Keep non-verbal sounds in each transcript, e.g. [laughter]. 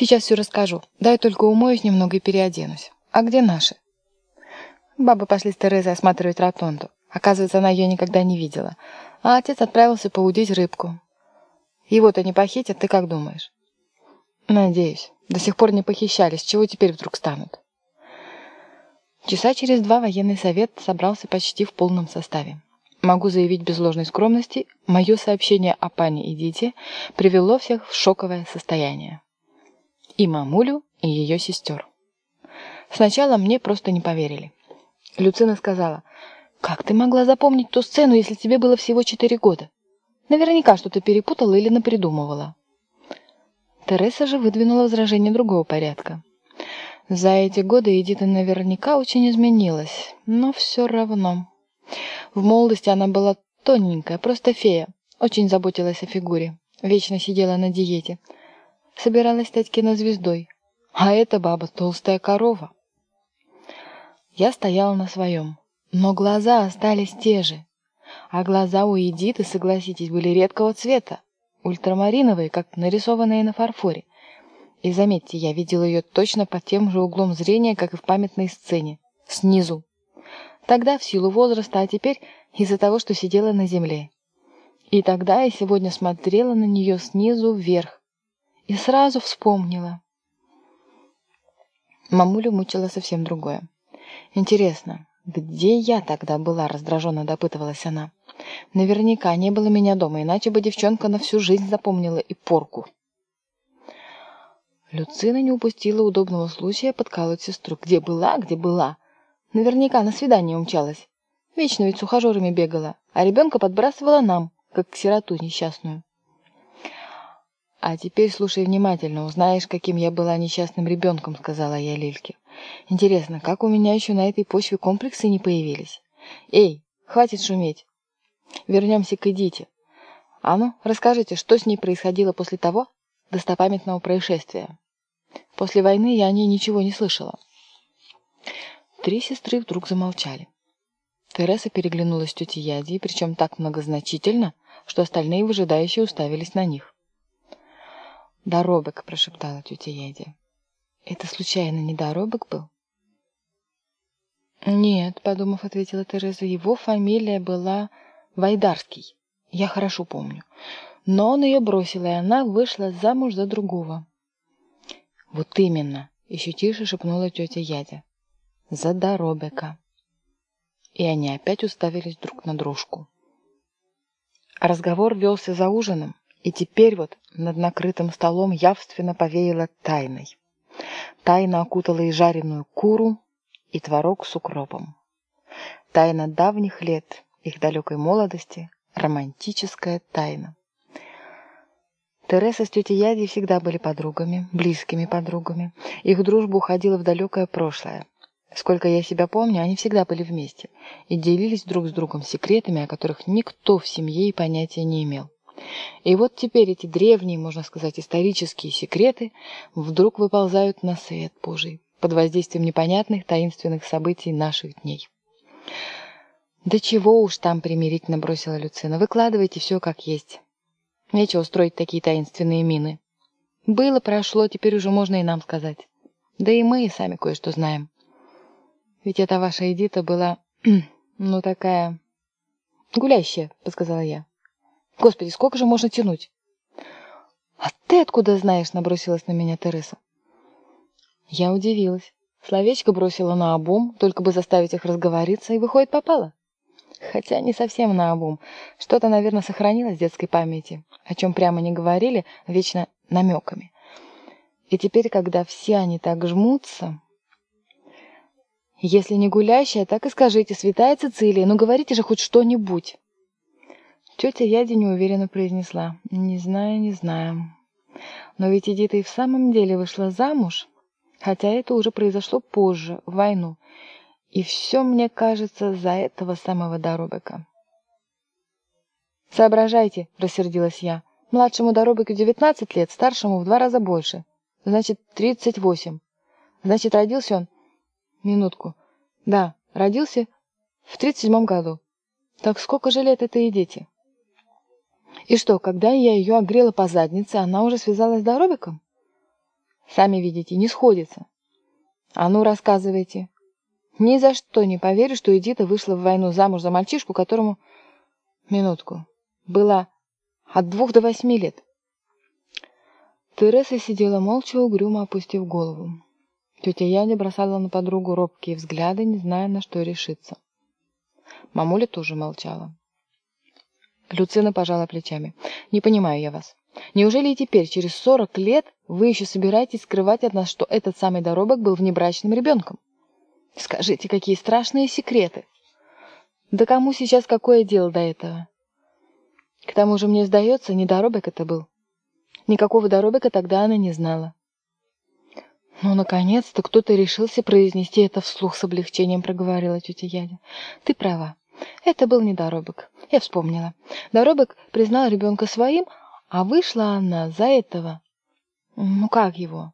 Сейчас все расскажу. Дай только умоюсь немного и переоденусь. А где наши? Бабы пошли с Терезой осматривать ротонду. Оказывается, она ее никогда не видела. А отец отправился поудить рыбку. Его-то не похитят, ты как думаешь? Надеюсь. До сих пор не похищались. Чего теперь вдруг станут? Часа через два военный совет собрался почти в полном составе. Могу заявить без ложной скромности, мое сообщение о пане и Дите привело всех в шоковое состояние. И мамулю, и ее сестер. Сначала мне просто не поверили. Люцина сказала, «Как ты могла запомнить ту сцену, если тебе было всего четыре года? Наверняка что-то перепутала или напридумывала». Тереса же выдвинула возражение другого порядка. За эти годы Эдита наверняка очень изменилась, но все равно. В молодости она была тоненькая, просто фея. Очень заботилась о фигуре. Вечно сидела на диете. Собиралась стать кинозвездой. А эта баба толстая корова. Я стояла на своем. Но глаза остались те же. А глаза у Эдиты, согласитесь, были редкого цвета. Ультрамариновые, как нарисованные на фарфоре. И заметьте, я видела ее точно под тем же углом зрения, как и в памятной сцене. Снизу. Тогда в силу возраста, а теперь из-за того, что сидела на земле. И тогда я сегодня смотрела на нее снизу вверх. И сразу вспомнила. Мамулю мучила совсем другое. Интересно, где я тогда была, раздраженно допытывалась она. Наверняка не было меня дома, иначе бы девчонка на всю жизнь запомнила и порку. Люцина не упустила удобного случая подкалывать сестру. Где была, где была. Наверняка на свидание умчалась. Вечно ведь с ухажерами бегала, а ребенка подбрасывала нам, как сироту несчастную. «А теперь слушай внимательно, узнаешь, каким я была несчастным ребенком», — сказала я Лильке. «Интересно, как у меня еще на этой почве комплексы не появились? Эй, хватит шуметь. Вернемся к Эдите. А ну, расскажите, что с ней происходило после того достопамятного происшествия? После войны я о ней ничего не слышала». Три сестры вдруг замолчали. Тереса переглянулась с тетей Ядей, причем так многозначительно, что остальные выжидающие уставились на них. «Доробок», — прошептала тетя Ядя. «Это случайно не Доробок был?» «Нет», — подумав, ответила Тереза, — «его фамилия была Вайдарский. Я хорошо помню. Но он ее бросил, и она вышла замуж за другого». «Вот именно», — еще тише шепнула тетя Ядя за Доробека. И они опять уставились друг на дружку. Разговор велся за ужином, и теперь вот над накрытым столом явственно повеяло тайной. Тайна окутала и жареную куру, и творог с укропом. Тайна давних лет, их далекой молодости, романтическая тайна. Тереса с тетей Ядей всегда были подругами, близкими подругами. Их дружба уходила в далекое прошлое. Сколько я себя помню, они всегда были вместе и делились друг с другом секретами, о которых никто в семье и понятия не имел. И вот теперь эти древние, можно сказать, исторические секреты вдруг выползают на свет Божий под воздействием непонятных таинственных событий наших дней. «Да чего уж там примирительно бросила Люцина. Выкладывайте все как есть. Нечего строить такие таинственные мины. Было, прошло, теперь уже можно и нам сказать. Да и мы и сами кое-что знаем. Ведь эта ваша Эдита была, [clears throat] ну, такая... гулящая, подсказала я. Господи, сколько же можно тянуть? А ты откуда знаешь, набросилась на меня Тереса. Я удивилась. Словечко бросила на обум, только бы заставить их разговориться, и, выходит, попала. Хотя не совсем на обум. Что-то, наверное, сохранилось в детской памяти, о чем прямо не говорили, вечно намеками. И теперь, когда все они так жмутся, если не гулящая, так и скажите, святая Цицилия, ну говорите же хоть что-нибудь. Тетя Яди неуверенно произнесла. Не знаю, не знаю. Но ведь Эдита и в самом деле вышла замуж, хотя это уже произошло позже, в войну. И все, мне кажется, за этого самого Доробека. «Соображайте», — рассердилась я. «Младшему Доробеку девятнадцать лет, старшему в два раза больше. Значит, тридцать восемь. Значит, родился он Минутку. Да, родился в тридцать седьмом году. Так сколько же лет этой дети? И что, когда я ее огрела по заднице, она уже связалась с Доробиком? Сами видите, не сходится. А ну, рассказывайте. Ни за что не поверю, что Эдита вышла в войну замуж за мальчишку, которому... Минутку. Было от двух до восьми лет. Тереса сидела молча, угрюмо опустив голову. Тетя Яня бросала на подругу робкие взгляды, не зная, на что решиться. Мамуля тоже молчала. Люцина пожала плечами. «Не понимаю я вас. Неужели и теперь, через сорок лет, вы еще собираетесь скрывать от нас, что этот самый доробок был внебрачным ребенком? Скажите, какие страшные секреты! Да кому сейчас какое дело до этого? К тому же, мне сдается, не доробок это был. Никакого доробика тогда она не знала. «Ну, наконец-то кто-то решился произнести это вслух с облегчением», — проговорила тетя Яня. «Ты права. Это был не Доробок. Я вспомнила. Доробок признал ребенка своим, а вышла она за этого. Ну, как его?»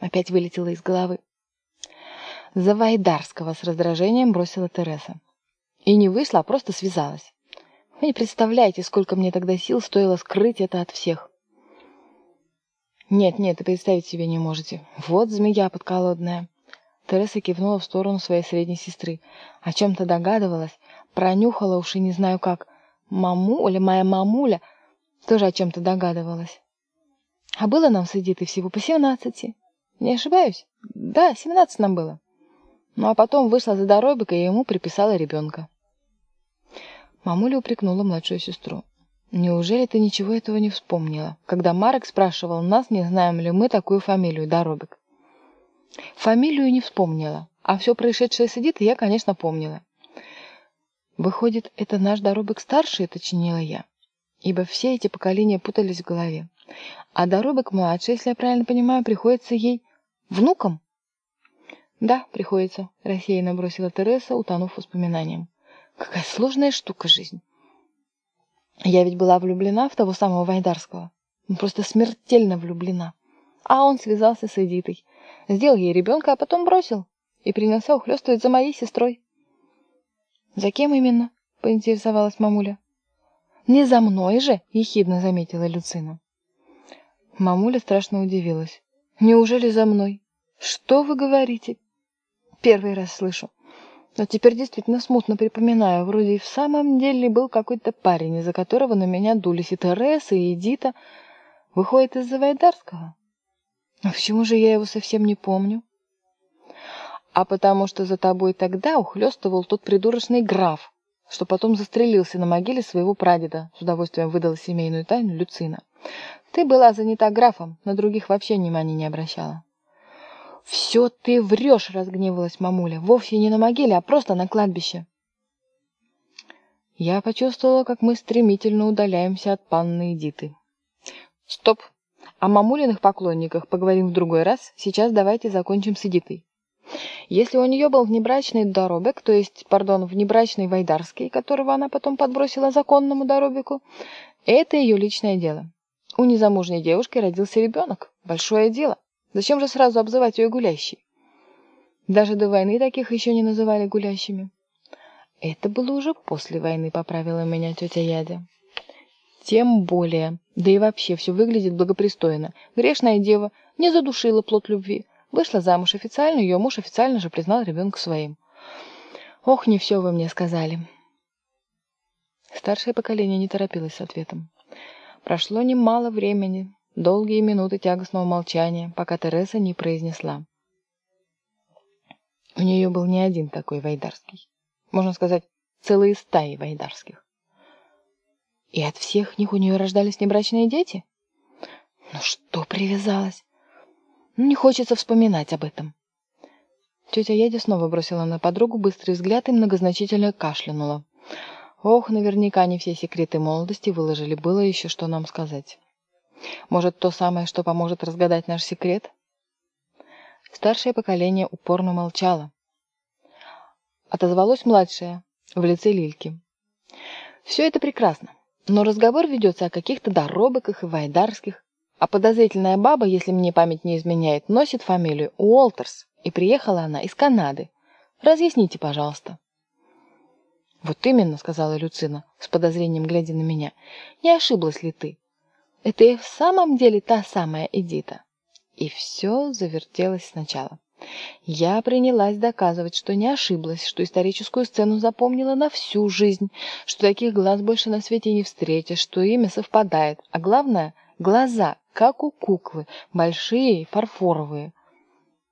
Опять вылетело из головы. «За Вайдарского» с раздражением бросила Тереса. И не вышла, а просто связалась. Вы не представляете, сколько мне тогда сил стоило скрыть это от всех. «Нет, нет, и представить себе не можете. Вот змея подколодная». Тереса кивнула в сторону своей средней сестры. О чем-то догадывалась, пронюхала уж и не знаю как. Мамуля, моя мамуля, тоже о чем-то догадывалась. А было нам с Эдитой всего по семнадцати. Не ошибаюсь? Да, семнадцать нам было. Ну а потом вышла за Доробика и ему приписала ребенка. Мамуля упрекнула младшую сестру. Неужели ты ничего этого не вспомнила, когда Марек спрашивал нас, не знаем ли мы такую фамилию, Доробик? Фамилию не вспомнила, а все происшедшее с Эдитой я, конечно, помнила. Выходит, это наш Доробик старший, уточнила я, ибо все эти поколения путались в голове. А Доробик младший, если я правильно понимаю, приходится ей внуком? Да, приходится, рассеянно бросила Тереса, утонув воспоминанием. Какая сложная штука жизнь. Я ведь была влюблена в того самого Вайдарского. Ну, просто смертельно влюблена. А он связался с Эдитой. Сделал ей ребенка, а потом бросил. И принялся ухлёстывать за моей сестрой. «За кем именно?» — поинтересовалась мамуля. «Не за мной же!» — ехидно заметила Люцина. Мамуля страшно удивилась. «Неужели за мной? Что вы говорите?» «Первый раз слышу. Но теперь действительно смутно припоминаю. Вроде и в самом деле был какой-то парень, из-за которого на меня дулись и Тереса, и Эдита. Выходит, из-за Вайдарского? А почему же я его совсем не помню? А потому что за тобой тогда ухлёстывал тот придурочный граф, что потом застрелился на могиле своего прадеда, с удовольствием выдала семейную тайну Люцина. Ты была занята графом, на других вообще внимания не обращала. «Все ты врешь!» — разгневалась мамуля. «Вовсе не на могиле, а просто на кладбище». Я почувствовала, как мы стремительно удаляемся от панны Эдиты. «Стоп! О мамулиных поклонниках поговорим в другой раз. Сейчас давайте закончим с Эдитой. Если у нее был внебрачный доробек, то есть, пардон, внебрачный Вайдарский, которого она потом подбросила законному доробику, это ее личное дело. У незамужней девушки родился ребенок. Большое дело. Зачем же сразу обзывать ее гулящей? Даже до войны таких еще не называли гулящими. Это было уже после войны, поправила меня тетя Ядя. Тем более. Да и вообще все выглядит благопристойно. Грешная дева не задушила плод любви. Вышла замуж официально, ее муж официально же признал ребенка своим. Ох, не все вы мне сказали. Старшее поколение не торопилось с ответом. Прошло немало времени, Долгие минуты тягостного молчания, пока Тереса не произнесла. У нее был не один такой Вайдарский. Можно сказать, целые стаи Вайдарских. И от всех них у нее рождались небрачные дети? Ну что привязалась? Ну, не хочется вспоминать об этом. Тетя Едя снова бросила на подругу быстрый взгляд и многозначительно кашлянула. Ох, наверняка не все секреты молодости выложили, было еще что нам сказать. Может, то самое, что поможет разгадать наш секрет? Старшее поколение упорно молчало. Отозвалось младшее, в лице Лильки. Все это прекрасно, но разговор ведется о каких-то доробоках и вайдарских, а подозрительная баба, если мне память не изменяет, носит фамилию Уолтерс, и приехала она из Канады. Разъясните, пожалуйста. «Вот именно», — сказала Люцина, с подозрением глядя на меня, — «не ошиблась ли ты? Это и в самом деле та самая Эдита. И все завертелось сначала. Я принялась доказывать, что не ошиблась, что историческую сцену запомнила на всю жизнь, что таких глаз больше на свете не встретишь, что имя совпадает, а главное — глаза, как у куклы, большие и фарфоровые.